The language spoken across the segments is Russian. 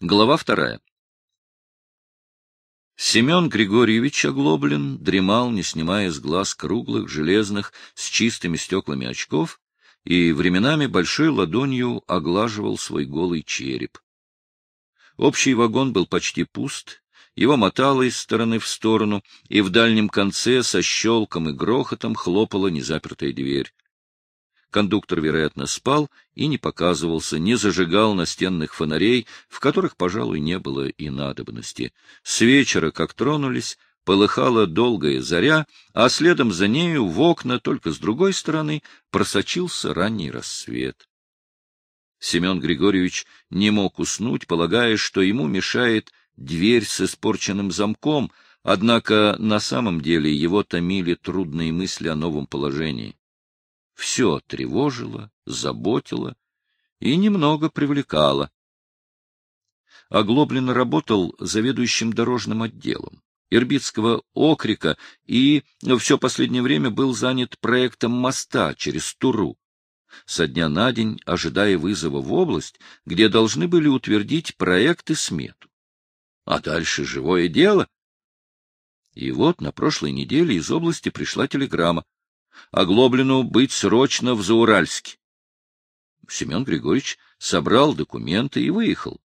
Глава вторая. Семен Григорьевич Оглоблин дремал, не снимая с глаз круглых, железных, с чистыми стеклами очков, и временами большой ладонью оглаживал свой голый череп. Общий вагон был почти пуст, его мотало из стороны в сторону, и в дальнем конце со щелком и грохотом хлопала незапертая дверь. Кондуктор, вероятно, спал и не показывался, не зажигал настенных фонарей, в которых, пожалуй, не было и надобности. С вечера, как тронулись, полыхала долгая заря, а следом за нею в окна, только с другой стороны, просочился ранний рассвет. Семен Григорьевич не мог уснуть, полагая, что ему мешает дверь с испорченным замком, однако на самом деле его томили трудные мысли о новом положении. Все тревожило, заботило и немного привлекало. Оглоблин работал заведующим дорожным отделом Ирбитского окрика и все последнее время был занят проектом моста через Туру. Со дня на день, ожидая вызова в область, где должны были утвердить проект и смету. А дальше живое дело. И вот на прошлой неделе из области пришла телеграмма. Оглоблину быть срочно в Зауральске. Семен Григорьевич собрал документы и выехал.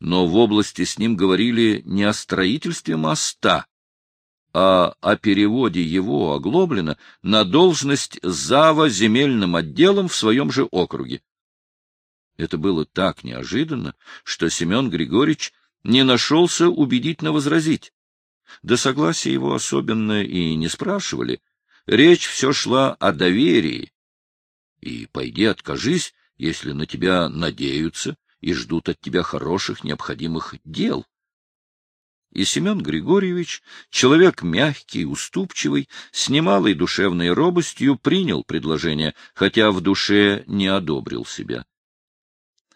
Но в области с ним говорили не о строительстве моста, а о переводе его, Оглоблина, на должность зава земельным отделом в своем же округе. Это было так неожиданно, что Семен Григорьевич не нашелся убедительно возразить. До согласия его особенно и не спрашивали — Речь все шла о доверии. И пойди откажись, если на тебя надеются и ждут от тебя хороших необходимых дел. И Семен Григорьевич, человек мягкий, уступчивый, с немалой душевной робостью принял предложение, хотя в душе не одобрил себя.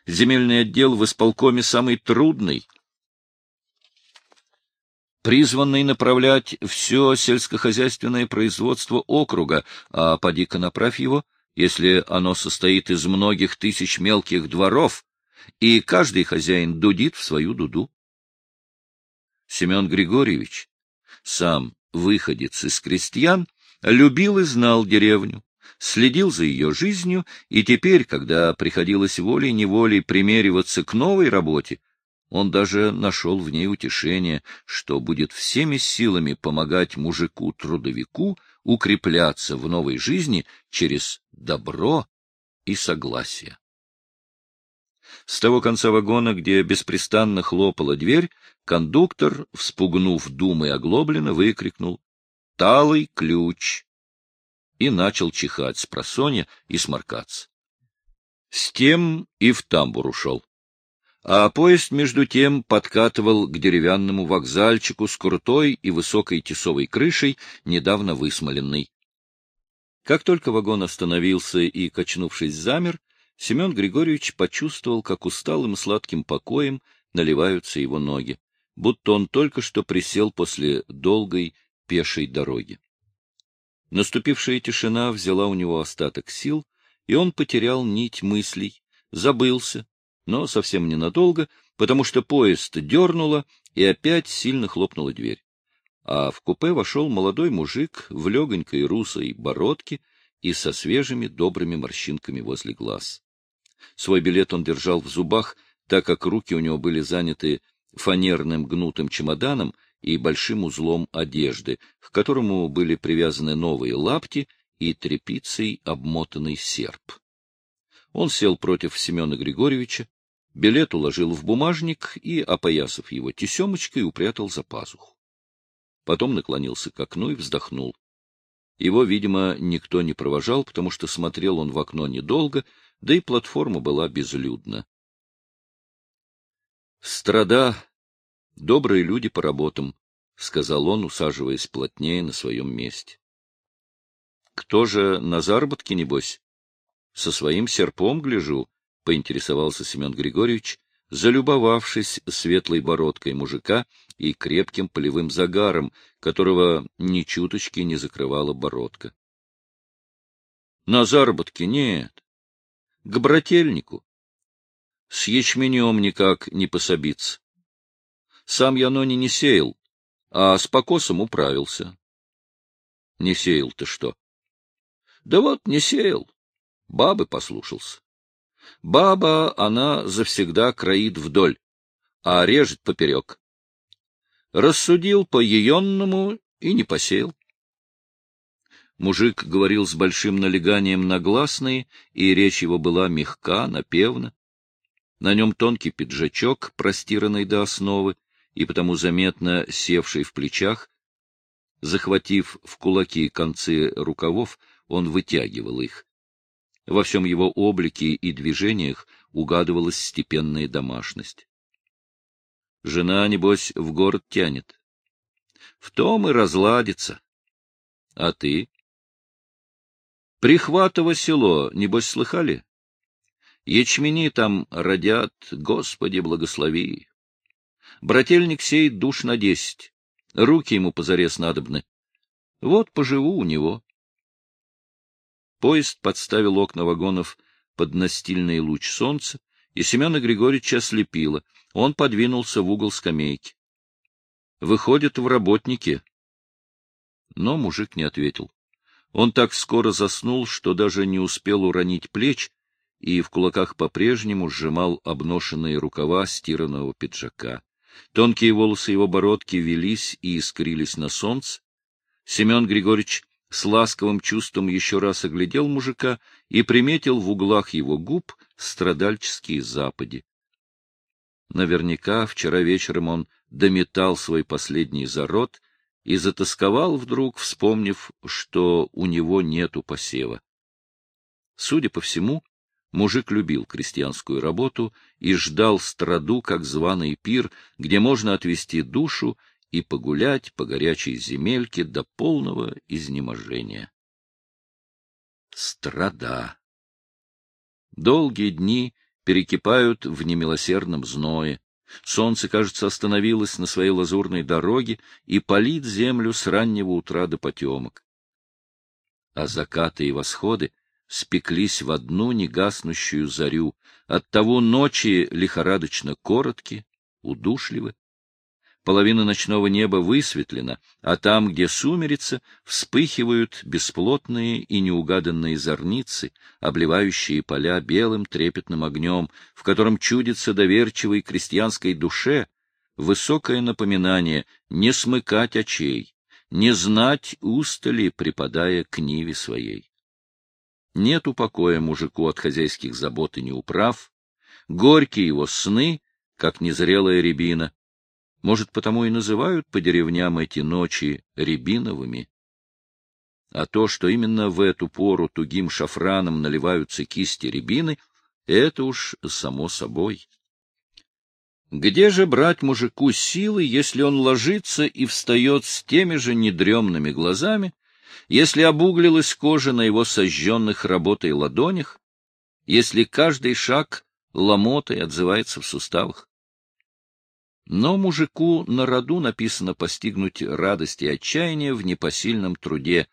Земельный отдел в исполкоме самый трудный, призванный направлять все сельскохозяйственное производство округа, а поди-ка направь его, если оно состоит из многих тысяч мелких дворов, и каждый хозяин дудит в свою дуду. Семен Григорьевич, сам выходец из крестьян, любил и знал деревню, следил за ее жизнью, и теперь, когда приходилось волей-неволей примериваться к новой работе, он даже нашел в ней утешение, что будет всеми силами помогать мужику-трудовику укрепляться в новой жизни через добро и согласие. С того конца вагона, где беспрестанно хлопала дверь, кондуктор, вспугнув думы оглобленно, выкрикнул «Талый ключ!» и начал чихать с просонья и сморкаться. С тем и в тамбур ушел а поезд, между тем, подкатывал к деревянному вокзальчику с крутой и высокой тесовой крышей, недавно высмоленной. Как только вагон остановился и, качнувшись, замер, Семен Григорьевич почувствовал, как усталым сладким покоем наливаются его ноги, будто он только что присел после долгой пешей дороги. Наступившая тишина взяла у него остаток сил, и он потерял нить мыслей, забылся, но совсем ненадолго, потому что поезд дернуло, и опять сильно хлопнула дверь. А в купе вошел молодой мужик в легонькой русой бородке и со свежими добрыми морщинками возле глаз. Свой билет он держал в зубах, так как руки у него были заняты фанерным гнутым чемоданом и большим узлом одежды, к которому были привязаны новые лапти и тряпицей обмотанный серп. Он сел против Семена Григорьевича, Билет уложил в бумажник и, опоясав его тесемочкой, упрятал за пазуху. Потом наклонился к окну и вздохнул. Его, видимо, никто не провожал, потому что смотрел он в окно недолго, да и платформа была безлюдна. «Страда, добрые люди по работам», — сказал он, усаживаясь плотнее на своем месте. «Кто же на заработке, небось? Со своим серпом гляжу, поинтересовался Семен Григорьевич, залюбовавшись светлой бородкой мужика и крепким полевым загаром, которого ни чуточки не закрывала бородка. — На заработке нет. К брательнику. С ячменем никак не пособиться. Сам я нони не сеял, а с покосом управился. Не сеял ты что? Да вот, не сеял. Бабы послушался. Баба, она завсегда кроит вдоль, а режет поперек. Рассудил по еенному и не посеял. Мужик говорил с большим налеганием на гласные, и речь его была мягка, напевна. На нем тонкий пиджачок, простиранный до основы, и потому заметно севший в плечах. Захватив в кулаки концы рукавов, он вытягивал их. Во всем его облике и движениях угадывалась степенная домашность. Жена, небось, в город тянет. В том и разладится. А ты? Прихватово село, небось, слыхали? Ячмени там родят, Господи, благослови. Брательник сеет душ на десять. Руки ему позарез надобны. Вот поживу у него. Поезд подставил окна вагонов под настильный луч солнца, и Семена Григорьевича ослепило. Он подвинулся в угол скамейки. Выходит, в работнике. Но мужик не ответил. Он так скоро заснул, что даже не успел уронить плеч, и в кулаках по-прежнему сжимал обношенные рукава стиранного пиджака. Тонкие волосы его бородки велись и искрились на солнце. Семен Григорьевич с ласковым чувством еще раз оглядел мужика и приметил в углах его губ страдальческие запади. Наверняка вчера вечером он дометал свой последний зарод и затасковал вдруг, вспомнив, что у него нету посева. Судя по всему, мужик любил крестьянскую работу и ждал страду, как званый пир, где можно отвести душу и погулять по горячей земельке до полного изнеможения. Страда. Долгие дни перекипают в немилосердном зное. Солнце, кажется, остановилось на своей лазурной дороге и палит землю с раннего утра до потемок. А закаты и восходы спеклись в одну негаснущую зарю, оттого ночи лихорадочно коротки, удушливы. Половина ночного неба высветлена, а там, где сумерится, вспыхивают бесплотные и неугаданные зорницы, обливающие поля белым трепетным огнем, в котором чудится доверчивой крестьянской душе высокое напоминание не смыкать очей, не знать устали, припадая к ниве своей. Нет упокоя мужику от хозяйских забот и неуправ, горькие его сны, как незрелая рябина, может, потому и называют по деревням эти ночи рябиновыми. А то, что именно в эту пору тугим шафраном наливаются кисти рябины, это уж само собой. Где же брать мужику силы, если он ложится и встает с теми же недремными глазами, если обуглилась кожа на его сожженных работой ладонях, если каждый шаг ломотой отзывается в суставах? Но мужику на роду написано постигнуть радость и отчаяние в непосильном труде,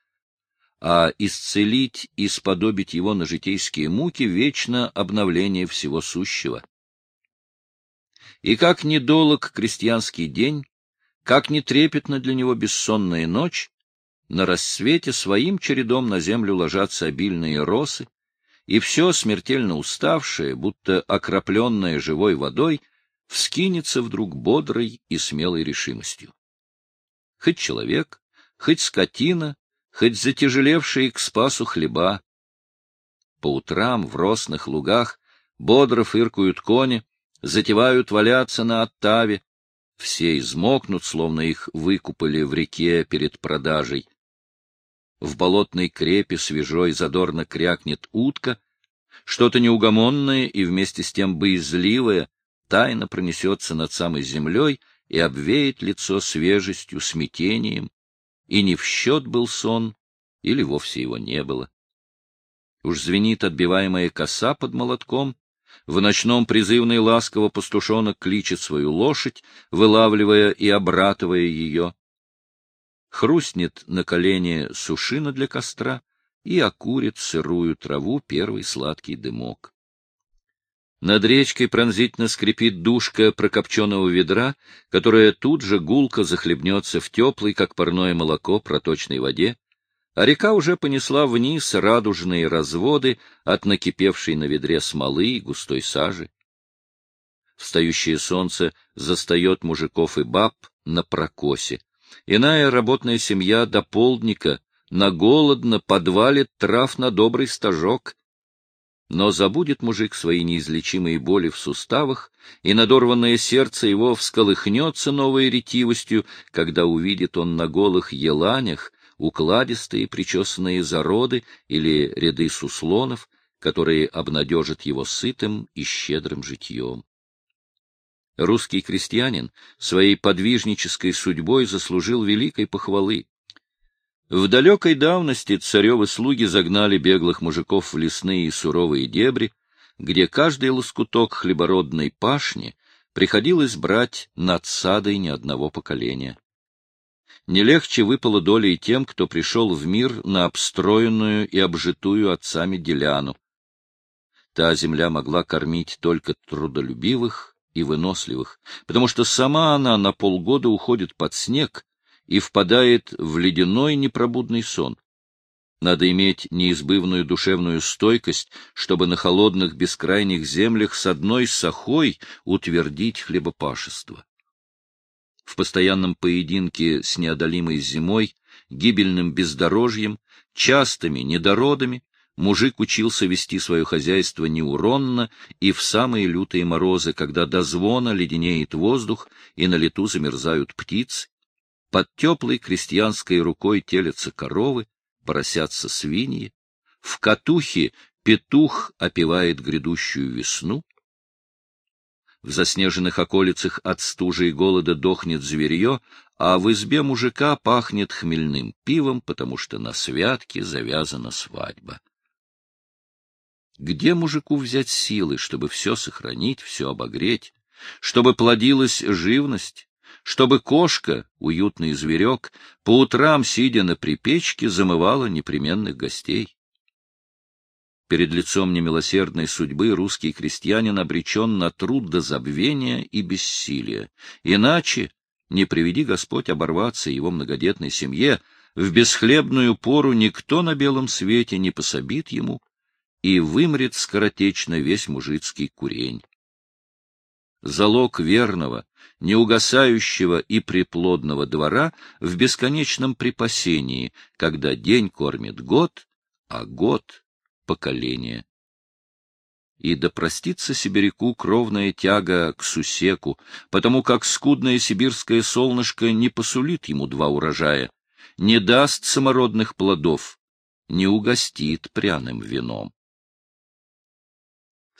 а исцелить и сподобить его на житейские муки вечно обновление всего сущего. И как недолог крестьянский день, как не трепетна для него бессонная ночь, на рассвете своим чередом на землю ложатся обильные росы, и все смертельно уставшее, будто окропленное живой водой — вскинется вдруг бодрой и смелой решимостью. Хоть человек, хоть скотина, хоть затяжелевшие к спасу хлеба. По утрам в росных лугах бодро фыркают кони, затевают валяться на оттаве, все измокнут, словно их выкупали в реке перед продажей. В болотной крепе свежой задорно крякнет утка, что-то неугомонное и вместе с тем боязливое, тайно пронесется над самой землей и обвеет лицо свежестью, смятением, и не в счет был сон, или вовсе его не было. Уж звенит отбиваемая коса под молотком, в ночном призывной ласково пастушонок кличет свою лошадь, вылавливая и обратывая ее. Хрустнет на колене сушина для костра и окурит сырую траву первый сладкий дымок. Над речкой пронзительно скрипит душка прокопченного ведра, которая тут же гулко захлебнется в теплой, как парное молоко, проточной воде, а река уже понесла вниз радужные разводы от накипевшей на ведре смолы и густой сажи. Встающее солнце застает мужиков и баб на прокосе. Иная работная семья до полдника на голодно подвалит трав на добрый стажок, но забудет мужик свои неизлечимые боли в суставах, и надорванное сердце его всколыхнется новой ретивостью, когда увидит он на голых еланях укладистые причесанные зароды или ряды суслонов, которые обнадежат его сытым и щедрым житьем. Русский крестьянин своей подвижнической судьбой заслужил великой похвалы. В далекой давности царевы слуги загнали беглых мужиков в лесные и суровые дебри, где каждый лоскуток хлебородной пашни приходилось брать над садой ни одного поколения. Не легче выпало доля тем, кто пришел в мир на обстроенную и обжитую отцами деляну. Та земля могла кормить только трудолюбивых и выносливых, потому что сама она на полгода уходит под снег, и впадает в ледяной непробудный сон. Надо иметь неизбывную душевную стойкость, чтобы на холодных бескрайних землях с одной сахой утвердить хлебопашество. В постоянном поединке с неодолимой зимой, гибельным бездорожьем, частыми недородами, мужик учился вести свое хозяйство неуронно и в самые лютые морозы, когда до звона леденеет воздух и на лету замерзают птицы, под теплой крестьянской рукой телятся коровы, поросятся свиньи. В катухе петух опевает грядущую весну. В заснеженных околицах от стужи и голода дохнет зверье, а в избе мужика пахнет хмельным пивом, потому что на святке завязана свадьба. Где мужику взять силы, чтобы все сохранить, все обогреть, чтобы плодилась живность, чтобы кошка, уютный зверек, по утрам, сидя на припечке, замывала непременных гостей. Перед лицом немилосердной судьбы русский крестьянин обречен на труд до забвения и бессилия. Иначе, не приведи Господь оборваться его многодетной семье, в бесхлебную пору никто на белом свете не пособит ему, и вымрет скоротечно весь мужицкий курень залог верного, неугасающего и приплодного двора в бесконечном припасении, когда день кормит год, а год — поколение. И да простится сибиряку кровная тяга к сусеку, потому как скудное сибирское солнышко не посулит ему два урожая, не даст самородных плодов, не угостит пряным вином.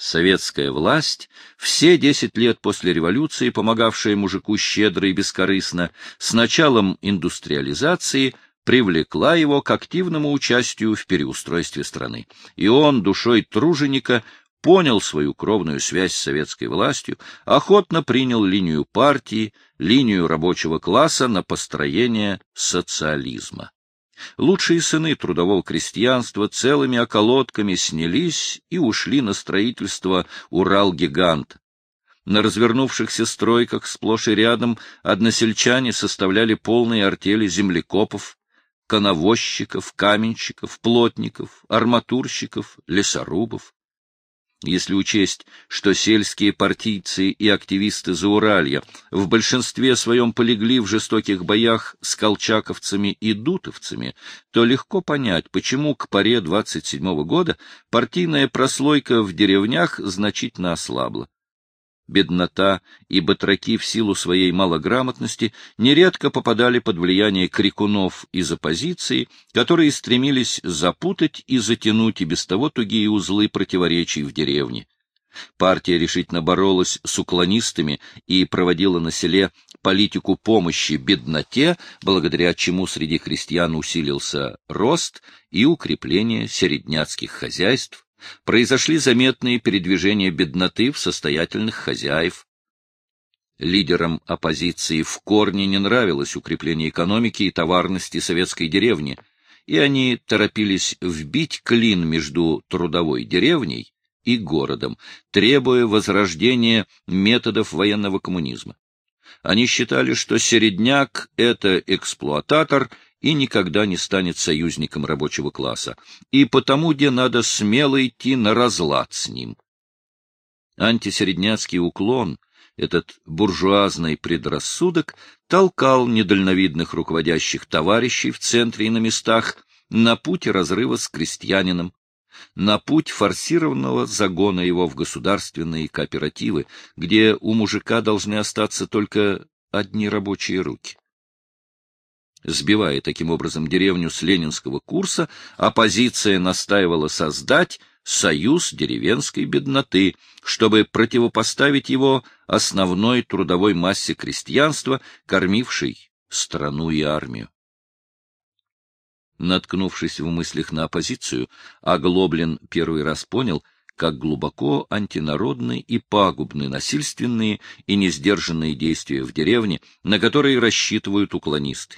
Советская власть, все десять лет после революции, помогавшая мужику щедро и бескорыстно, с началом индустриализации привлекла его к активному участию в переустройстве страны. И он, душой труженика, понял свою кровную связь с советской властью, охотно принял линию партии, линию рабочего класса на построение социализма. Лучшие сыны трудового крестьянства целыми околотками снялись и ушли на строительство Урал-гигант. На развернувшихся стройках сплошь и рядом односельчане составляли полные артели землекопов, коновозчиков, каменщиков, плотников, арматурщиков, лесорубов. Если учесть, что сельские партийцы и активисты Зауралья в большинстве своем полегли в жестоких боях с колчаковцами и дутовцами, то легко понять, почему к паре 27 года партийная прослойка в деревнях значительно ослабла беднота и батраки в силу своей малограмотности нередко попадали под влияние крикунов из оппозиции, которые стремились запутать и затянуть и без того тугие узлы противоречий в деревне. Партия решительно боролась с уклонистами и проводила на селе политику помощи бедноте, благодаря чему среди крестьян усилился рост и укрепление середняцких хозяйств, произошли заметные передвижения бедноты в состоятельных хозяев. Лидерам оппозиции в корне не нравилось укрепление экономики и товарности советской деревни, и они торопились вбить клин между трудовой деревней, и городом, требуя возрождения методов военного коммунизма. Они считали, что середняк — это эксплуататор и никогда не станет союзником рабочего класса, и потому где надо смело идти на разлад с ним. Антисередняцкий уклон, этот буржуазный предрассудок, толкал недальновидных руководящих товарищей в центре и на местах на путь разрыва с крестьянином, на путь форсированного загона его в государственные кооперативы, где у мужика должны остаться только одни рабочие руки. Сбивая таким образом деревню с ленинского курса, оппозиция настаивала создать союз деревенской бедноты, чтобы противопоставить его основной трудовой массе крестьянства, кормившей страну и армию. Наткнувшись в мыслях на оппозицию, Оглоблин первый раз понял, как глубоко антинародны и пагубны насильственные и несдержанные действия в деревне, на которые рассчитывают уклонисты.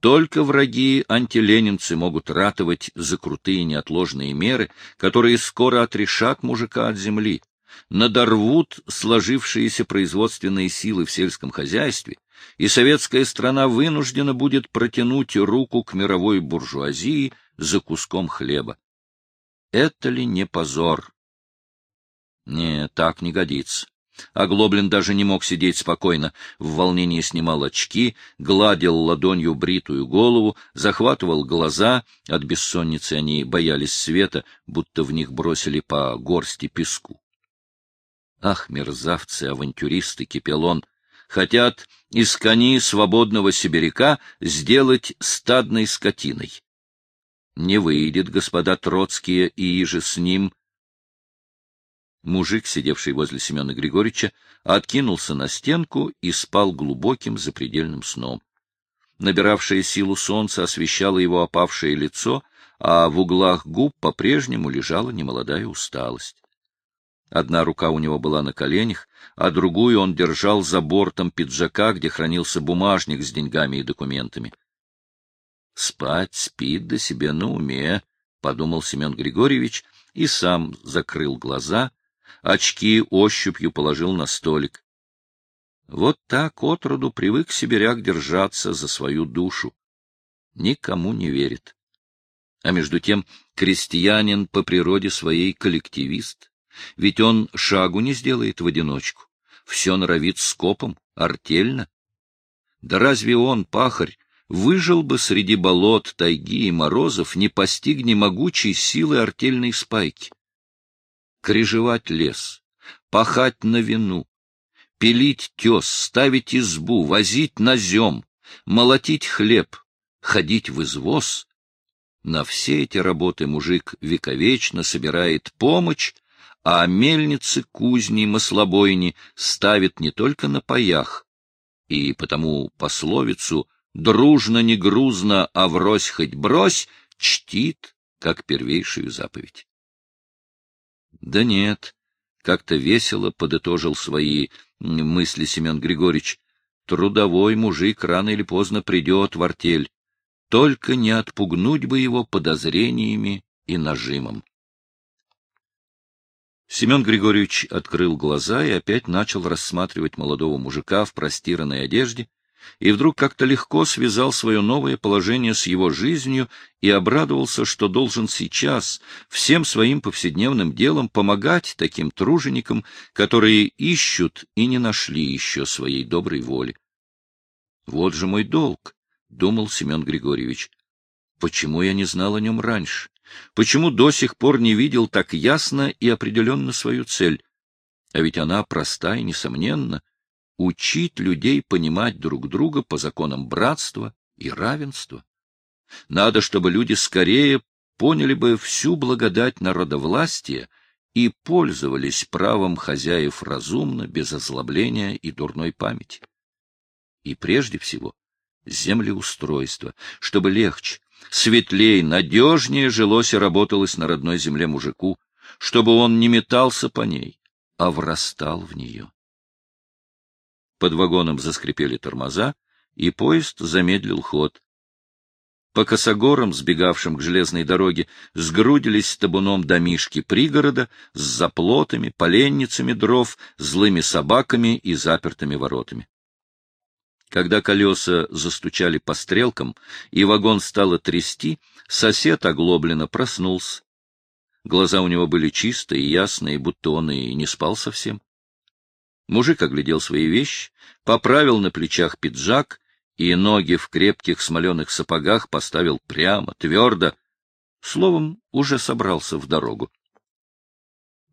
Только враги антиленинцы могут ратовать за крутые неотложные меры, которые скоро отрешат мужика от земли, надорвут сложившиеся производственные силы в сельском хозяйстве, и советская страна вынуждена будет протянуть руку к мировой буржуазии за куском хлеба. Это ли не позор? Не, так не годится. Оглоблин даже не мог сидеть спокойно, в волнении снимал очки, гладил ладонью бритую голову, захватывал глаза, от бессонницы они боялись света, будто в них бросили по горсти песку. Ах, мерзавцы, авантюристы, кипел он, хотят из кони свободного сибиряка сделать стадной скотиной. Не выйдет, господа Троцкие и иже с ним, Мужик, сидевший возле Семена Григорьевича, откинулся на стенку и спал глубоким запредельным сном. Набиравшее силу солнце освещало его опавшее лицо, а в углах губ по-прежнему лежала немолодая усталость. Одна рука у него была на коленях, а другую он держал за бортом пиджака, где хранился бумажник с деньгами и документами. «Спать спит да себе на уме», — подумал Семен Григорьевич и сам закрыл глаза, очки ощупью положил на столик. Вот так отроду привык сибиряк держаться за свою душу. Никому не верит. А между тем крестьянин по природе своей коллективист, ведь он шагу не сделает в одиночку, все норовит скопом, артельно. Да разве он, пахарь, выжил бы среди болот, тайги и морозов, не постигни могучей силы артельной спайки? Крежевать лес, пахать на вину, пилить тес, ставить избу, возить назем, молотить хлеб, ходить в извоз. На все эти работы мужик вековечно собирает помощь, а мельницы, кузни, маслобойни ставит не только на паях, и потому пословицу «дружно не грузно, а врозь хоть брось» чтит как первейшую заповедь. Да нет, как-то весело подытожил свои мысли Семен Григорьевич. Трудовой мужик рано или поздно придет в артель. Только не отпугнуть бы его подозрениями и нажимом. Семен Григорьевич открыл глаза и опять начал рассматривать молодого мужика в простиранной одежде, и вдруг как-то легко связал свое новое положение с его жизнью и обрадовался, что должен сейчас всем своим повседневным делом помогать таким труженикам, которые ищут и не нашли еще своей доброй воли. «Вот же мой долг», — думал Семен Григорьевич. «Почему я не знал о нем раньше? Почему до сих пор не видел так ясно и определенно свою цель? А ведь она проста и несомненна учить людей понимать друг друга по законам братства и равенства. Надо, чтобы люди скорее поняли бы всю благодать народовластия и пользовались правом хозяев разумно, без озлобления и дурной памяти. И прежде всего землеустройство, чтобы легче, светлей, надежнее жилось и работалось на родной земле мужику, чтобы он не метался по ней, а врастал в нее. Под вагоном заскрипели тормоза, и поезд замедлил ход. По косогорам, сбегавшим к железной дороге, сгрудились табуном домишки пригорода с заплотами, поленницами дров, злыми собаками и запертыми воротами. Когда колеса застучали по стрелкам, и вагон стало трясти, сосед оглобленно проснулся. Глаза у него были чистые и ясные, будто он и не спал совсем. Мужик оглядел свои вещи, поправил на плечах пиджак и ноги в крепких смоленых сапогах поставил прямо, твердо. Словом, уже собрался в дорогу.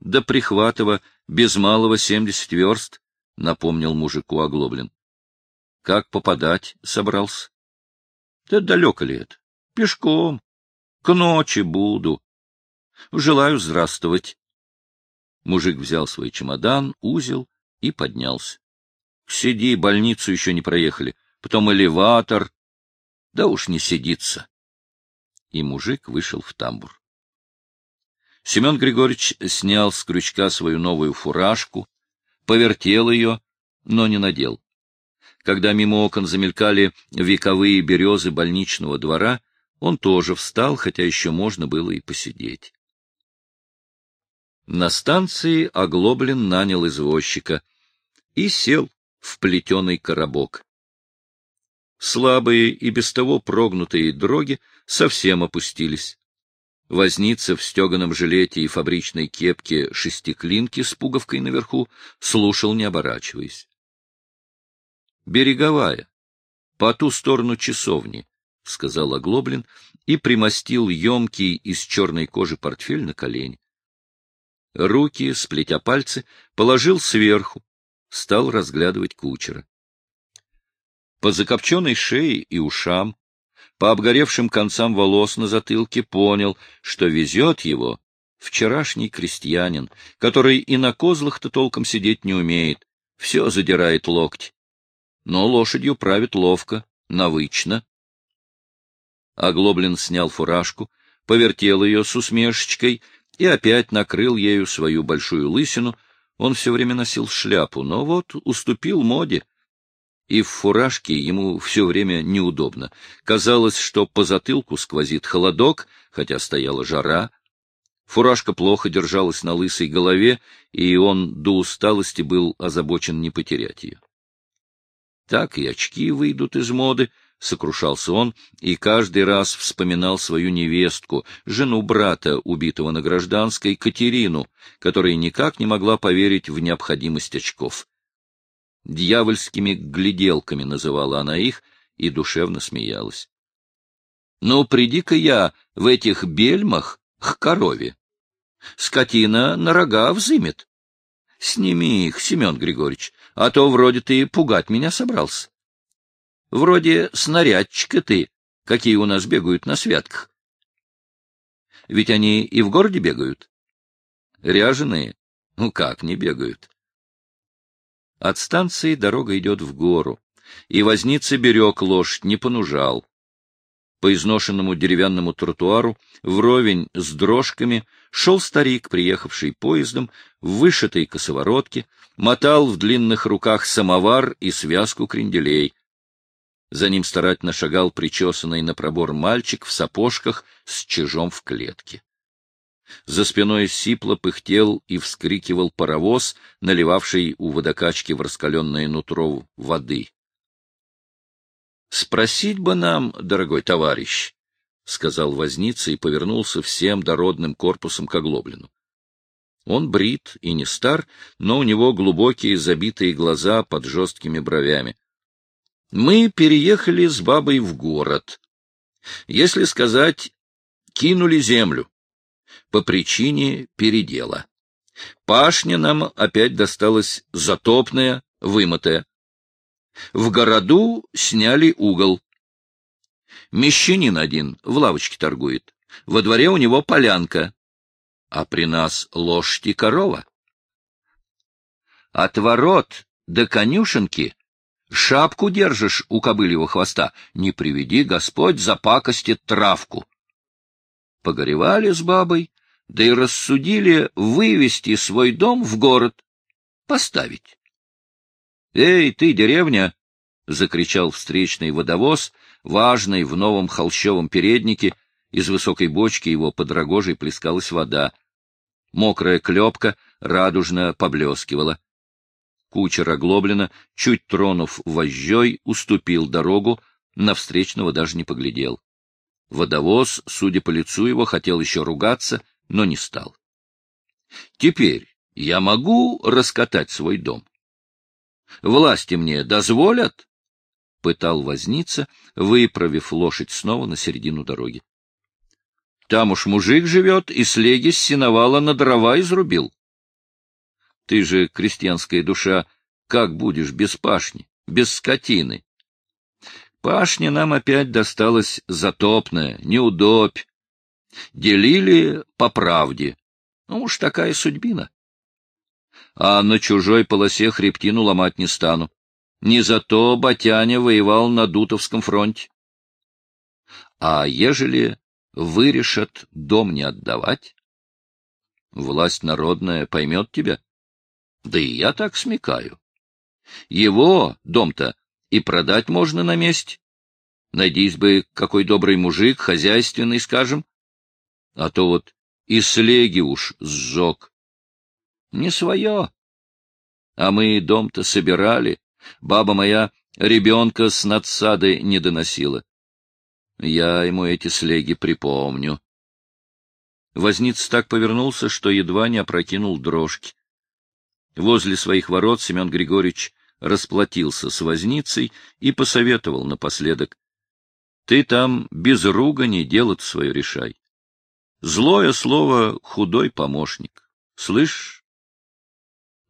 До Прихватова без малого семьдесят верст, — напомнил мужику Оглоблин. — Как попадать собрался? — Да далеко ли это? Пешком. К ночи буду. Желаю здравствовать. Мужик взял свой чемодан, узел и поднялся. — Сиди, больницу еще не проехали потом элеватор. Да уж не сидится. И мужик вышел в тамбур. Семен Григорьевич снял с крючка свою новую фуражку, повертел ее, но не надел. Когда мимо окон замелькали вековые березы больничного двора, он тоже встал, хотя еще можно было и посидеть. На станции Оглоблин нанял извозчика и сел в плетеный коробок. Слабые и без того прогнутые дроги совсем опустились. Возница в стеганом жилете и фабричной кепке шестиклинки с пуговкой наверху слушал, не оборачиваясь. «Береговая, по ту сторону часовни», — сказал Оглоблин и примостил емкий из черной кожи портфель на колени. Руки, сплетя пальцы, положил сверху, стал разглядывать кучера по закопченной шее и ушам, по обгоревшим концам волос на затылке понял, что везет его вчерашний крестьянин, который и на козлах-то толком сидеть не умеет, все задирает локти. Но лошадью правит ловко, навычно. Оглоблин снял фуражку, повертел ее с усмешечкой и опять накрыл ею свою большую лысину. Он все время носил шляпу, но вот уступил моде — и в фуражке ему все время неудобно. Казалось, что по затылку сквозит холодок, хотя стояла жара. Фуражка плохо держалась на лысой голове, и он до усталости был озабочен не потерять ее. Так и очки выйдут из моды, — сокрушался он, и каждый раз вспоминал свою невестку, жену брата, убитого на гражданской, Катерину, которая никак не могла поверить в необходимость очков. Дьявольскими гляделками называла она их и душевно смеялась. — Ну, приди-ка я в этих бельмах к корове. Скотина на рога взымет. Сними их, Семен Григорьевич, а то вроде ты пугать меня собрался. Вроде снарядчика ты, какие у нас бегают на святках. Ведь они и в городе бегают. Ряженые? Ну как не бегают? От станции дорога идет в гору, и возница берег лошадь, не понужал. По изношенному деревянному тротуару, вровень с дрожками, шел старик, приехавший поездом, в вышитой косоворотке, мотал в длинных руках самовар и связку кренделей. За ним старательно шагал причесанный на пробор мальчик в сапожках с чижом в клетке. За спиной сипло пыхтел и вскрикивал паровоз, наливавший у водокачки в раскаленное нутро воды. — Спросить бы нам, дорогой товарищ, — сказал возница и повернулся всем дородным корпусом к оглоблину. Он брит и не стар, но у него глубокие забитые глаза под жесткими бровями. Мы переехали с бабой в город. Если сказать, кинули землю по причине передела. Пашня нам опять досталась затопная, вымытая. В городу сняли угол. Мещанин один в лавочке торгует. Во дворе у него полянка. А при нас лошадь и корова. От ворот до конюшенки шапку держишь у кобыльего хвоста. Не приведи Господь запакостит травку. Погоревали с бабой, да и рассудили вывести свой дом в город, поставить. — Эй, ты, деревня, — закричал встречный водовоз, важный в новом холщовом переднике, из высокой бочки его под рогожей плескалась вода. Мокрая клепка радужно поблескивала. Кучер оглобленно, чуть тронув вожжой, уступил дорогу, на встречного даже не поглядел. Водовоз, судя по лицу его, хотел еще ругаться, но не стал. — Теперь я могу раскатать свой дом? Власти мне дозволят? — пытал возница, выправив лошадь снова на середину дороги. — Там уж мужик живет, и слеги с сеновала на дрова изрубил. Ты же, крестьянская душа, как будешь без пашни, без скотины? Пашня нам опять досталась затопная, неудобь. Делили по правде. Ну уж такая судьбина. А на чужой полосе хребтину ломать не стану. Не за то Батяня воевал на Дутовском фронте. А ежели вырешат дом не отдавать? Власть народная поймет тебя. Да и я так смекаю. Его дом-то и продать можно на месте. Найдись бы какой добрый мужик, хозяйственный, скажем. А то вот и слеги уж сжег. Не свое. А мы дом-то собирали. Баба моя ребенка с надсады не доносила. Я ему эти слеги припомню. Возниц так повернулся, что едва не опрокинул дрожки. Возле своих ворот Семен Григорьевич расплатился с возницей и посоветовал напоследок. — Ты там без ругани дело свое решай. Злое слово — худой помощник. Слышь?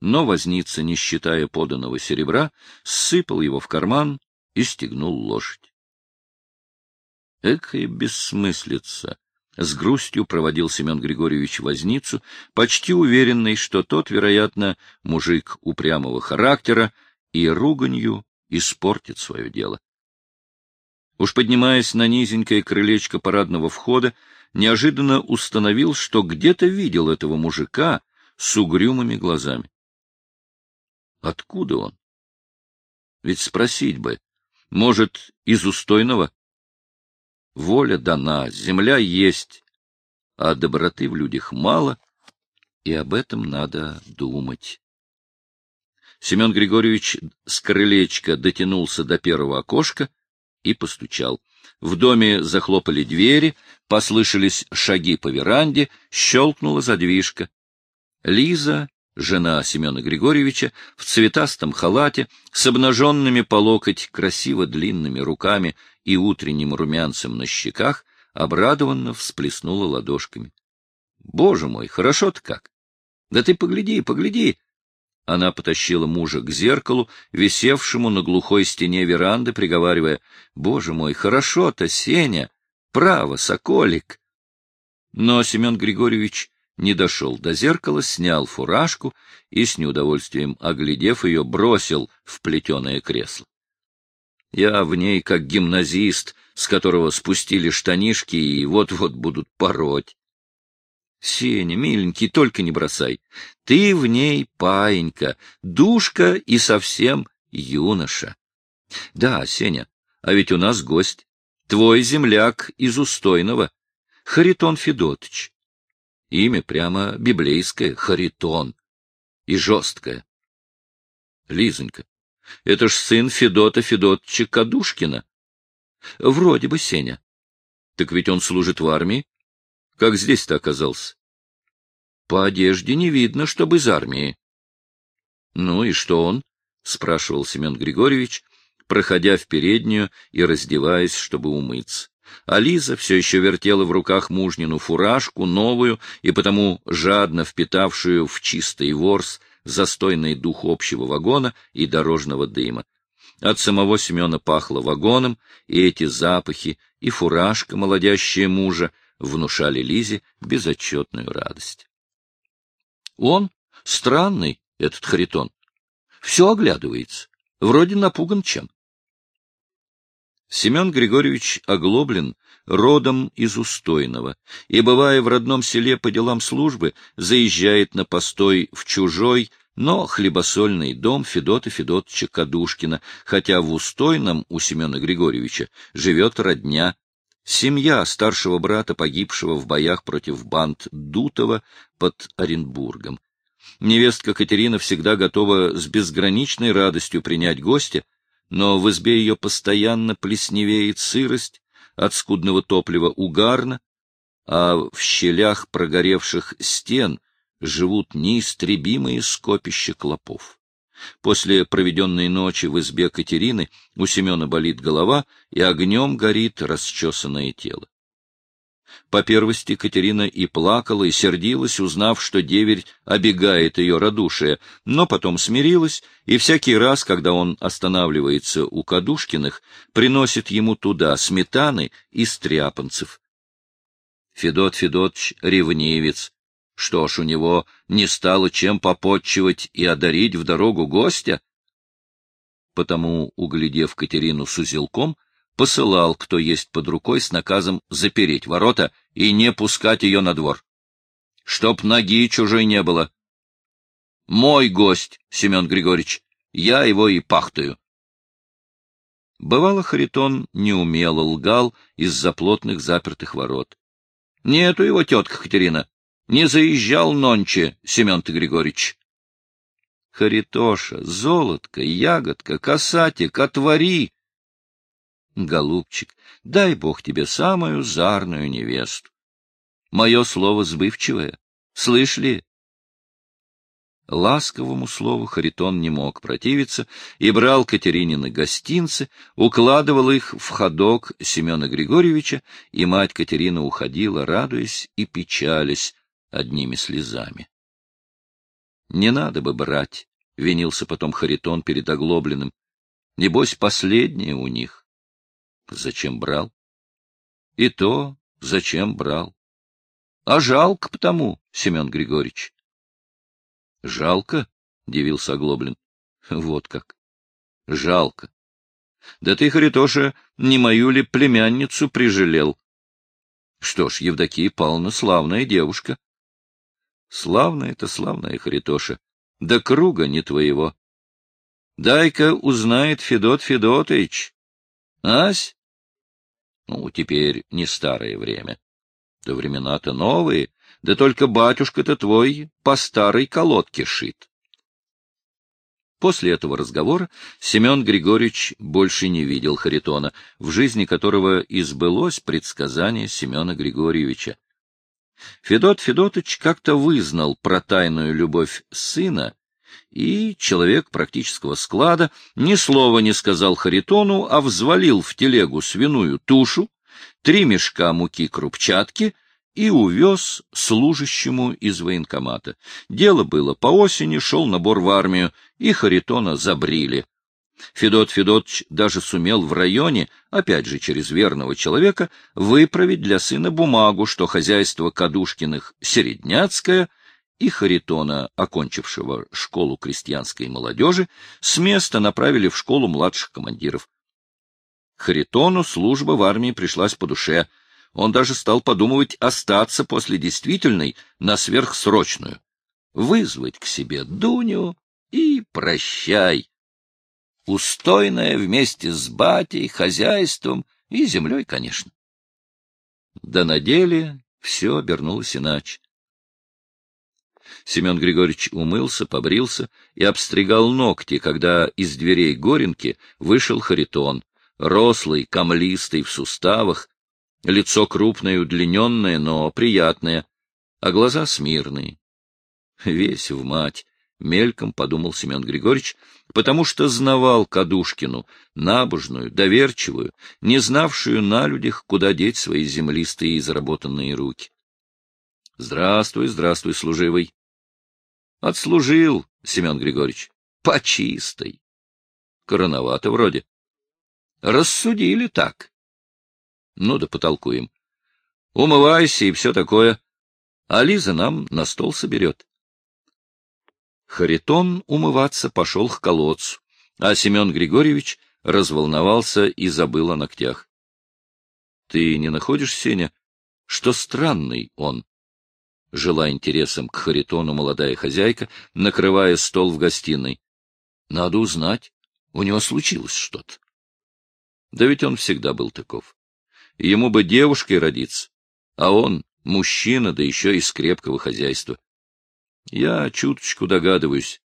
Но возница, не считая поданного серебра, сыпал его в карман и стегнул лошадь. Экая бессмыслица! С грустью проводил Семен Григорьевич возницу, почти уверенный, что тот, вероятно, мужик упрямого характера, и руганью испортит свое дело. Уж поднимаясь на низенькое крылечко парадного входа, неожиданно установил, что где-то видел этого мужика с угрюмыми глазами. Откуда он? Ведь спросить бы, может, из устойного? Воля дана, земля есть, а доброты в людях мало, и об этом надо думать. Семен Григорьевич с крылечка дотянулся до первого окошка и постучал. В доме захлопали двери, послышались шаги по веранде, щелкнула задвижка. Лиза, жена Семена Григорьевича, в цветастом халате, с обнаженными по локоть красиво длинными руками и утренним румянцем на щеках, обрадованно всплеснула ладошками. — Боже мой, хорошо-то как! Да ты погляди, погляди! Она потащила мужа к зеркалу, висевшему на глухой стене веранды, приговаривая, — Боже мой, хорошо-то, Сеня! Право, соколик! Но Семен Григорьевич не дошел до зеркала, снял фуражку и, с неудовольствием оглядев ее, бросил в плетеное кресло. Я в ней как гимназист, с которого спустили штанишки и вот-вот будут пороть. Сеня, миленький, только не бросай. Ты в ней паинька, душка и совсем юноша. Да, Сеня, а ведь у нас гость. Твой земляк из Устойного, Харитон Федотович. Имя прямо библейское — Харитон. И жесткое. Лизонька, это ж сын Федота Федотча Кадушкина. Вроде бы Сеня. Так ведь он служит в армии. Как здесь-то оказался? По одежде не видно, чтобы из армии. Ну и что он? — спрашивал Семен Григорьевич, проходя в переднюю и раздеваясь, чтобы умыться. А Лиза все еще вертела в руках мужнину фуражку, новую и потому жадно впитавшую в чистый ворс застойный дух общего вагона и дорожного дыма. От самого Семена пахло вагоном, и эти запахи, и фуражка, молодящая мужа, внушали Лизе безотчетную радость. Он странный, этот Харитон. Все оглядывается, вроде напуган чем. Семен Григорьевич Оглоблин родом из Устойного, и, бывая в родном селе по делам службы, заезжает на постой в чужой, но хлебосольный дом Федота Федотовича Кадушкина, хотя в Устойном у Семена Григорьевича живет родня, семья старшего брата, погибшего в боях против банд Дутова под Оренбургом. Невестка Катерина всегда готова с безграничной радостью принять гостя, но в избе ее постоянно плесневеет сырость, от скудного топлива угарно, а в щелях прогоревших стен живут неистребимые скопища клопов. После проведенной ночи в избе Катерины у Семена болит голова, и огнем горит расчесанное тело. По первости Катерина и плакала, и сердилась, узнав, что деверь обегает ее радушие, но потом смирилась, и всякий раз, когда он останавливается у Кадушкиных, приносит ему туда сметаны и стряпанцев. Федот Федотович ревнивец. Что ж, у него не стало чем попотчевать и одарить в дорогу гостя? Потому, углядев Катерину с узелком, посылал, кто есть под рукой, с наказом запереть ворота и не пускать ее на двор. Чтоб ноги чужой не было. Мой гость, Семен Григорьевич, я его и пахтаю. Бывало, Харитон неумело лгал из-за плотных запертых ворот. Нету его тетка Катерина. Не заезжал нонче, Семен ты Григорьевич. Харитоша, золотка, ягодка, касатик, отвори! Голубчик, дай Бог тебе самую зарную невесту. Мое слово сбывчивое. Слышь ли? Ласковому слову Харитон не мог противиться и брал Катеринины гостинцы, укладывал их в ходок Семена Григорьевича, и мать Катерина уходила, радуясь и печалясь одними слезами. Не надо бы брать, — винился потом Харитон перед оглобленным. Небось, последнее у них. Зачем брал? И то, зачем брал? А жалко потому, Семен Григорьевич. Жалко? — дивился Оглоблин. Вот как. Жалко. Да ты, Харитоша, не мою ли племянницу прижалел? Что ж, Евдокия Павловна славная девушка. Славная-то славная, Харитоша. Да круга не твоего. Дай-ка узнает Федот Федотович. Ась? Ну, теперь не старое время. Да времена-то новые, да только батюшка-то твой по старой колодке шит. После этого разговора Семен Григорьевич больше не видел Харитона, в жизни которого избылось предсказание Семена Григорьевича. Федот Федотыч как-то вызнал про тайную любовь сына и человек практического склада ни слова не сказал Харитону, а взвалил в телегу свиную тушу, три мешка муки крупчатки и увез служащему из военкомата. Дело было по осени, шел набор в армию, и Харитона забрили. Федот Федотович даже сумел в районе, опять же через верного человека, выправить для сына бумагу, что хозяйство Кадушкиных Середняцкое — и Харитона, окончившего школу крестьянской молодежи, с места направили в школу младших командиров. Харитону служба в армии пришлась по душе. Он даже стал подумывать остаться после действительной на сверхсрочную, вызвать к себе Дуню и прощай. Устойная вместе с батей, хозяйством и землей, конечно. Да на деле все обернулось иначе. Семен Григорьевич умылся, побрился и обстригал ногти, когда из дверей Горенки вышел Харитон, рослый, камлистый в суставах, лицо крупное, удлиненное, но приятное, а глаза смирные. Весь в мать, мельком подумал Семен Григорьевич, потому что знавал Кадушкину, набожную, доверчивую, не знавшую на людях, куда деть свои землистые и заработанные руки. — Здравствуй, здравствуй, служивый! Отслужил, Семен Григорьевич, по чистой. Короновато вроде. Рассудили так. Ну да потолкуем. Умывайся и все такое. А Лиза нам на стол соберет. Харитон умываться пошел к колодцу, а Семен Григорьевич разволновался и забыл о ногтях. — Ты не находишь, Сеня, что странный он? Жила интересом к Харитону молодая хозяйка, накрывая стол в гостиной. Надо узнать, у него случилось что-то. Да ведь он всегда был таков. Ему бы девушкой родиться, а он мужчина, да еще из крепкого хозяйства. Я чуточку догадываюсь.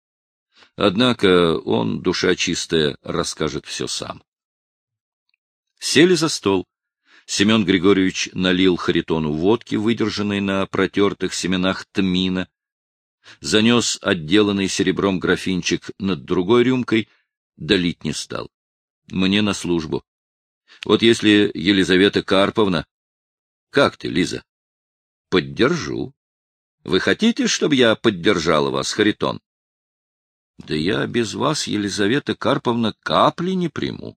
Однако он, душа чистая, расскажет все сам. Сели за стол. Семен Григорьевич налил Харитону водки, выдержанной на протертых семенах тмина, занес отделанный серебром графинчик над другой рюмкой, долить не стал. Мне на службу. Вот если Елизавета Карповна... Как ты, Лиза? Поддержу. Вы хотите, чтобы я поддержала вас, Харитон? Да я без вас, Елизавета Карповна, капли не приму.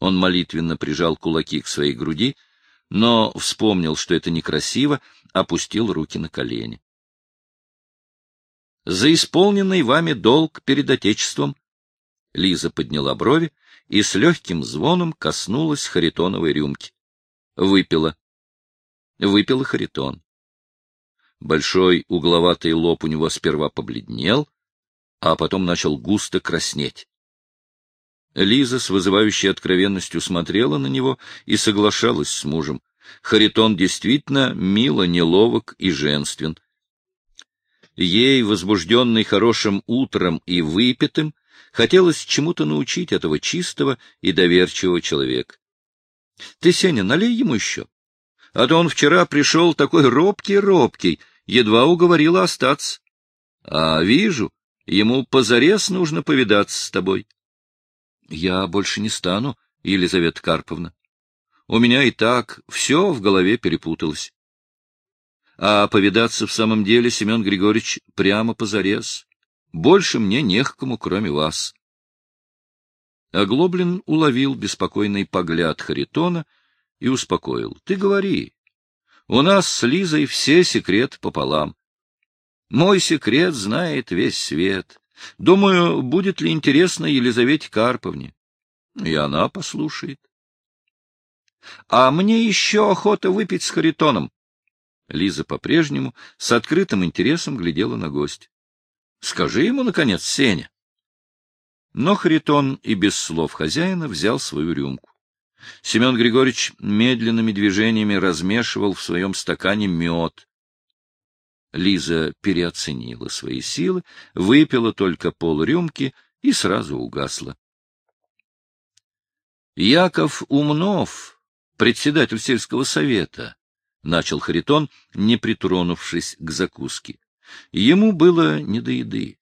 Он молитвенно прижал кулаки к своей груди, но вспомнил, что это некрасиво, опустил руки на колени. За исполненный вами долг перед Отечеством Лиза подняла брови и с легким звоном коснулась харитоновой рюмки. Выпила. Выпила харитон. Большой угловатый лоб у него сперва побледнел, а потом начал густо краснеть. Лиза с вызывающей откровенностью смотрела на него и соглашалась с мужем. Харитон действительно мило, неловок и женствен. Ей, возбужденной хорошим утром и выпитым, хотелось чему-то научить этого чистого и доверчивого человека. — Ты, Сеня, налей ему еще. А то он вчера пришел такой робкий-робкий, едва уговорил остаться. А вижу, ему позарез нужно повидаться с тобой. — я больше не стану, Елизавета Карповна. У меня и так все в голове перепуталось. А повидаться в самом деле, Семен Григорьевич, прямо позарез. Больше мне не к кому, кроме вас. Оглоблин уловил беспокойный погляд Харитона и успокоил. — Ты говори. У нас с Лизой все секрет пополам. Мой секрет знает весь свет. Думаю, будет ли интересно Елизавете Карповне. И она послушает. А мне еще охота выпить с Харитоном. Лиза по-прежнему с открытым интересом глядела на гость. Скажи ему, наконец, Сеня. Но Харитон и без слов хозяина взял свою рюмку. Семен Григорьевич медленными движениями размешивал в своем стакане мед, Лиза переоценила свои силы, выпила только полрюмки и сразу угасла. Яков Умнов, председатель сельского совета, — начал Харитон, не притронувшись к закуске. Ему было не до еды.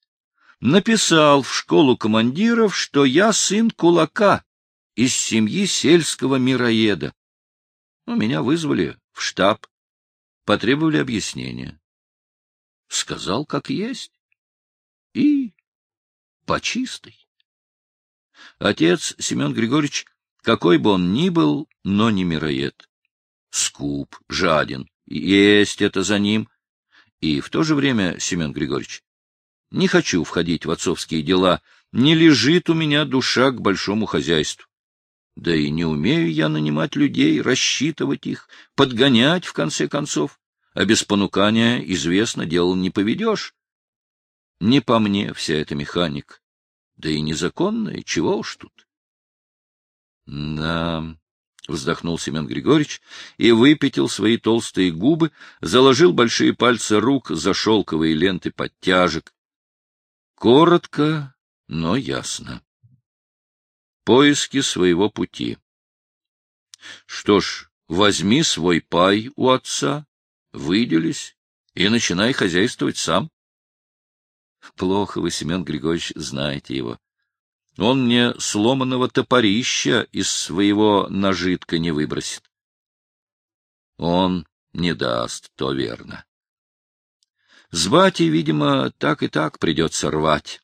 Написал в школу командиров, что я сын кулака из семьи сельского мироеда. Ну, меня вызвали в штаб, потребовали объяснения сказал, как есть. И по чистой. Отец Семен Григорьевич, какой бы он ни был, но не мироед. Скуп, жаден, есть это за ним. И в то же время, Семен Григорьевич, не хочу входить в отцовские дела, не лежит у меня душа к большому хозяйству. Да и не умею я нанимать людей, рассчитывать их, подгонять, в конце концов а без понукания, известно, дело не поведешь. Не по мне вся эта механик. Да и незаконная, чего уж тут. Да, — вздохнул Семен Григорьевич и выпятил свои толстые губы, заложил большие пальцы рук за шелковые ленты подтяжек. Коротко, но ясно. Поиски своего пути. Что ж, возьми свой пай у отца, выделись и начинай хозяйствовать сам. Плохо вы, Семен Григорьевич, знаете его. Он мне сломанного топорища из своего нажитка не выбросит. Он не даст, то верно. С батей, видимо, так и так придется рвать.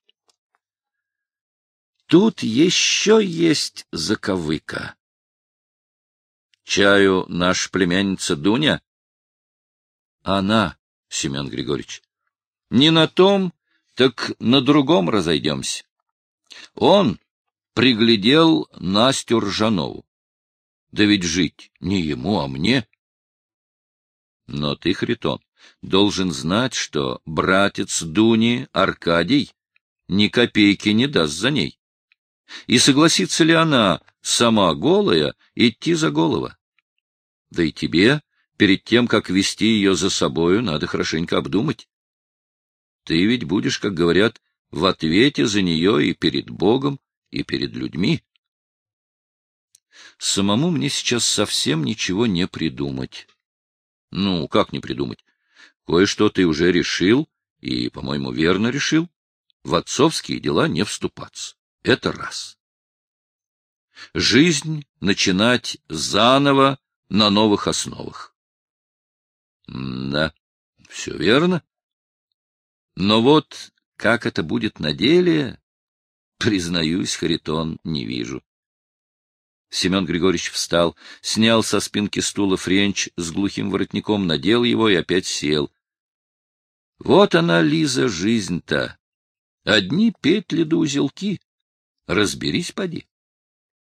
Тут еще есть заковыка. Чаю наш племянница Дуня она, Семен Григорьевич. Не на том, так на другом разойдемся. Он приглядел Настю Ржанову. Да ведь жить не ему, а мне. Но ты, Хритон, должен знать, что братец Дуни, Аркадий, ни копейки не даст за ней. И согласится ли она, сама голая, идти за голова? Да и тебе, перед тем, как вести ее за собою, надо хорошенько обдумать. Ты ведь будешь, как говорят, в ответе за нее и перед Богом, и перед людьми. Самому мне сейчас совсем ничего не придумать. Ну, как не придумать? Кое-что ты уже решил, и, по-моему, верно решил. В отцовские дела не вступаться. Это раз. Жизнь начинать заново на новых основах. Да, все верно. Но вот как это будет на деле, признаюсь, Харитон, не вижу. Семен Григорьевич встал, снял со спинки стула френч с глухим воротником, надел его и опять сел. Вот она, Лиза, жизнь-то. Одни петли да узелки. Разберись, поди.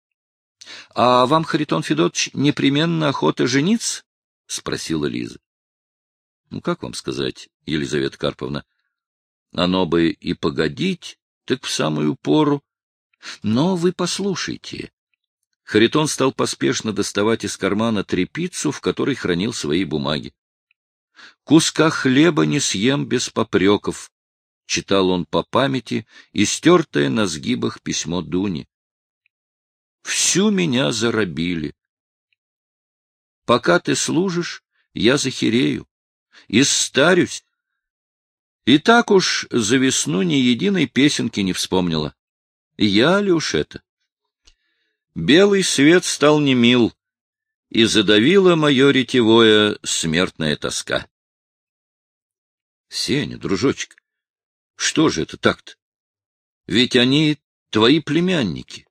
— А вам, Харитон Федотович, непременно охота жениться? — спросила Лиза. — Ну, как вам сказать, Елизавета Карповна? Оно бы и погодить, так в самую пору. Но вы послушайте. Харитон стал поспешно доставать из кармана трепицу, в которой хранил свои бумаги. «Куска хлеба не съем без попреков», — читал он по памяти, и стертое на сгибах письмо Дуни. «Всю меня заробили. Пока ты служишь, я захерею, и старюсь. И так уж за весну ни единой песенки не вспомнила. Я ли уж это?» Белый свет стал немил, и задавила мое ретевое смертная тоска. Сеня, дружочек, что же это так-то? Ведь они твои племянники.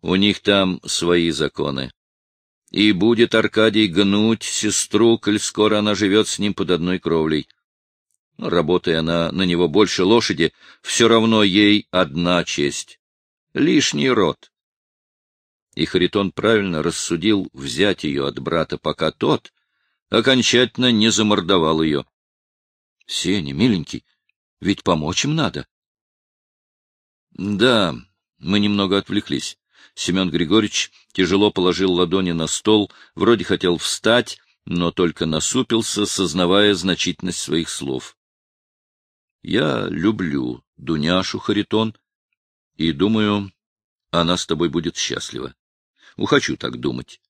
У них там свои законы. И будет Аркадий гнуть сестру, коль скоро она живет с ним под одной кровлей. Работая она на него больше лошади, все равно ей одна честь. Лишний род и Харитон правильно рассудил взять ее от брата, пока тот окончательно не замордовал ее. — Сеня, миленький, ведь помочь им надо. — Да, мы немного отвлеклись. Семен Григорьевич тяжело положил ладони на стол, вроде хотел встать, но только насупился, сознавая значительность своих слов. — Я люблю Дуняшу, Харитон, и думаю, она с тобой будет счастлива. Ухочу так думать.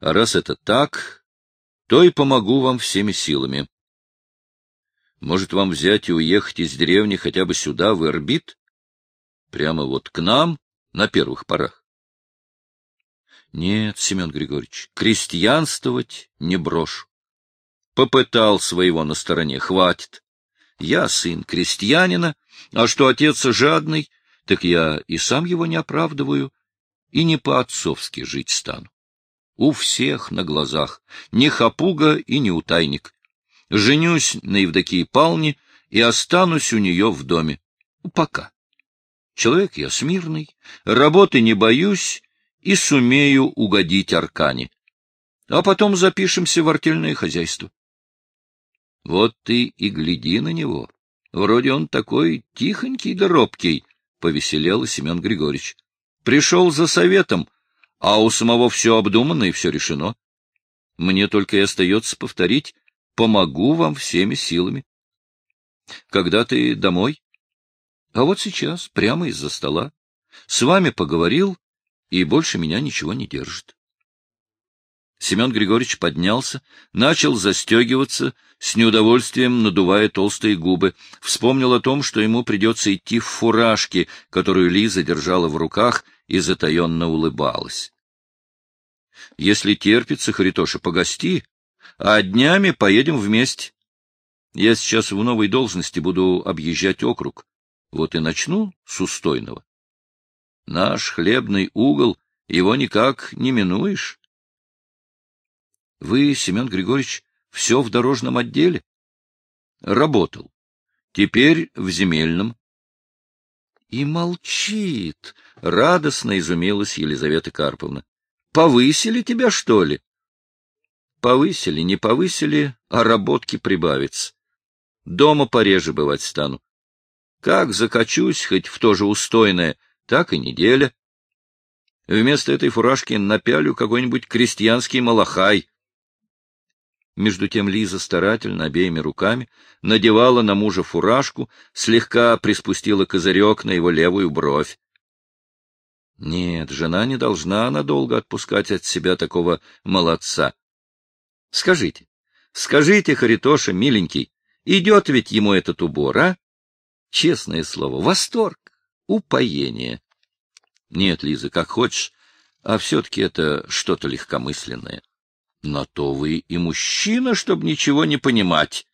А раз это так, то и помогу вам всеми силами. Может, вам взять и уехать из деревни хотя бы сюда, в Эрбит? Прямо вот к нам, на первых порах. Нет, Семен Григорьевич, крестьянствовать не брошу. Попытал своего на стороне, хватит. Я сын крестьянина, а что отец жадный, так я и сам его не оправдываю, и не по-отцовски жить стану. У всех на глазах, не хапуга и не утайник. Женюсь на Евдокии Палне и останусь у нее в доме. Пока. Человек я смирный, работы не боюсь и сумею угодить Аркане. А потом запишемся в артельное хозяйство. Вот ты и гляди на него. Вроде он такой тихонький да робкий, — повеселел Семен Григорьевич. Пришел за советом, а у самого все обдумано и все решено. Мне только и остается повторить, помогу вам всеми силами. Когда ты домой? А вот сейчас, прямо из-за стола. С вами поговорил, и больше меня ничего не держит. Семен Григорьевич поднялся, начал застегиваться, с неудовольствием надувая толстые губы, вспомнил о том, что ему придется идти в фуражке, которую Лиза держала в руках, и затаенно улыбалась. — Если терпится, Харитоша, погости, а днями поедем вместе. Я сейчас в новой должности буду объезжать округ. Вот и начну с устойного. Наш хлебный угол, его никак не минуешь. Вы, Семен Григорьевич, все в дорожном отделе? Работал. Теперь в земельном. И молчит, — радостно изумилась Елизавета Карповна. — Повысили тебя, что ли? повысили, не повысили, а работки прибавится. Дома пореже бывать стану. Как закачусь, хоть в то же устойное, так и неделя. Вместо этой фуражки напялю какой-нибудь крестьянский малахай. Между тем Лиза старательно обеими руками надевала на мужа фуражку, слегка приспустила козырек на его левую бровь. Нет, жена не должна надолго отпускать от себя такого молодца. Скажите, скажите, Харитоша, миленький, идет ведь ему этот убор, а? Честное слово, восторг, упоение. Нет, Лиза, как хочешь, а все-таки это что-то легкомысленное. На то вы и мужчина, чтобы ничего не понимать.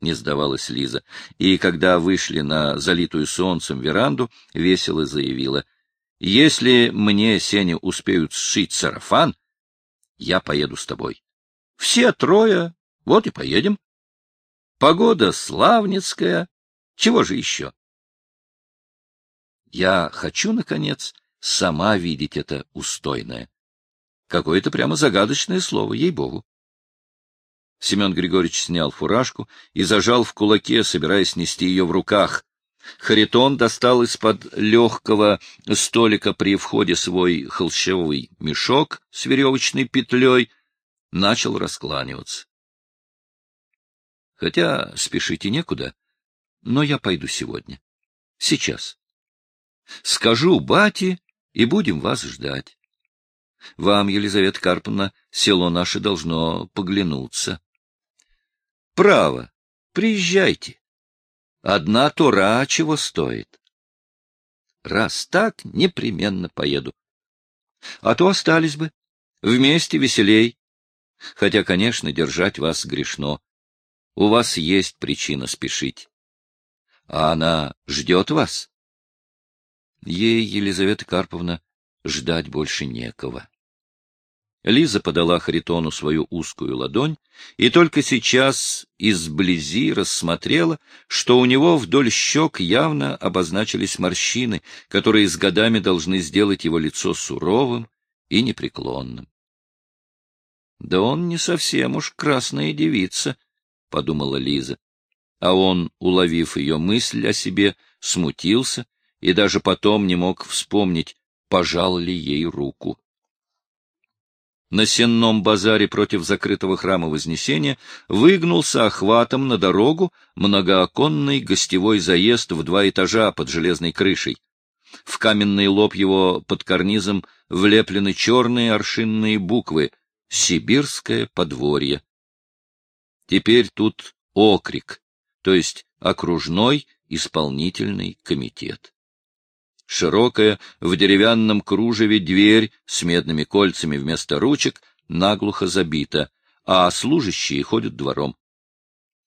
Не сдавалась Лиза, и когда вышли на залитую солнцем веранду, весело заявила — если мне, Сеня, успеют сшить сарафан, я поеду с тобой. Все трое, вот и поедем. Погода славницкая, чего же еще? Я хочу, наконец, сама видеть это устойное. Какое-то прямо загадочное слово, ей-богу. Семен Григорьевич снял фуражку и зажал в кулаке, собираясь нести ее в руках. Харитон достал из-под легкого столика при входе свой холщевый мешок с веревочной петлей, начал раскланиваться. Хотя спешить и некуда, но я пойду сегодня. Сейчас. Скажу бате, и будем вас ждать. Вам, Елизавета Карповна, село наше должно поглянуться. Право, приезжайте. Одна тура чего стоит. Раз так, непременно поеду. А то остались бы. Вместе веселей. Хотя, конечно, держать вас грешно. У вас есть причина спешить. А она ждет вас? Ей, Елизавета Карповна, ждать больше некого. Лиза подала Харитону свою узкую ладонь и только сейчас изблизи рассмотрела, что у него вдоль щек явно обозначились морщины, которые с годами должны сделать его лицо суровым и непреклонным. «Да он не совсем уж красная девица», — подумала Лиза. А он, уловив ее мысль о себе, смутился и даже потом не мог вспомнить, пожал ли ей руку. На сенном базаре против закрытого храма Вознесения выгнулся охватом на дорогу многооконный гостевой заезд в два этажа под железной крышей. В каменный лоб его под карнизом влеплены черные аршинные буквы «Сибирское подворье». Теперь тут окрик, то есть окружной исполнительный комитет. Широкая, в деревянном кружеве дверь с медными кольцами вместо ручек наглухо забита, а служащие ходят двором.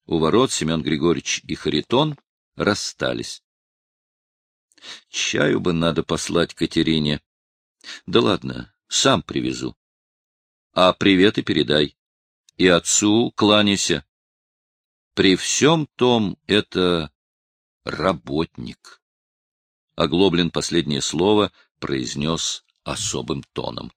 У ворот Семен Григорьевич и Харитон расстались. Чаю бы надо послать Катерине. Да ладно, сам привезу. А приветы передай. И отцу кланяйся. При всем том это работник. Оглоблен последнее слово произнес особым тоном.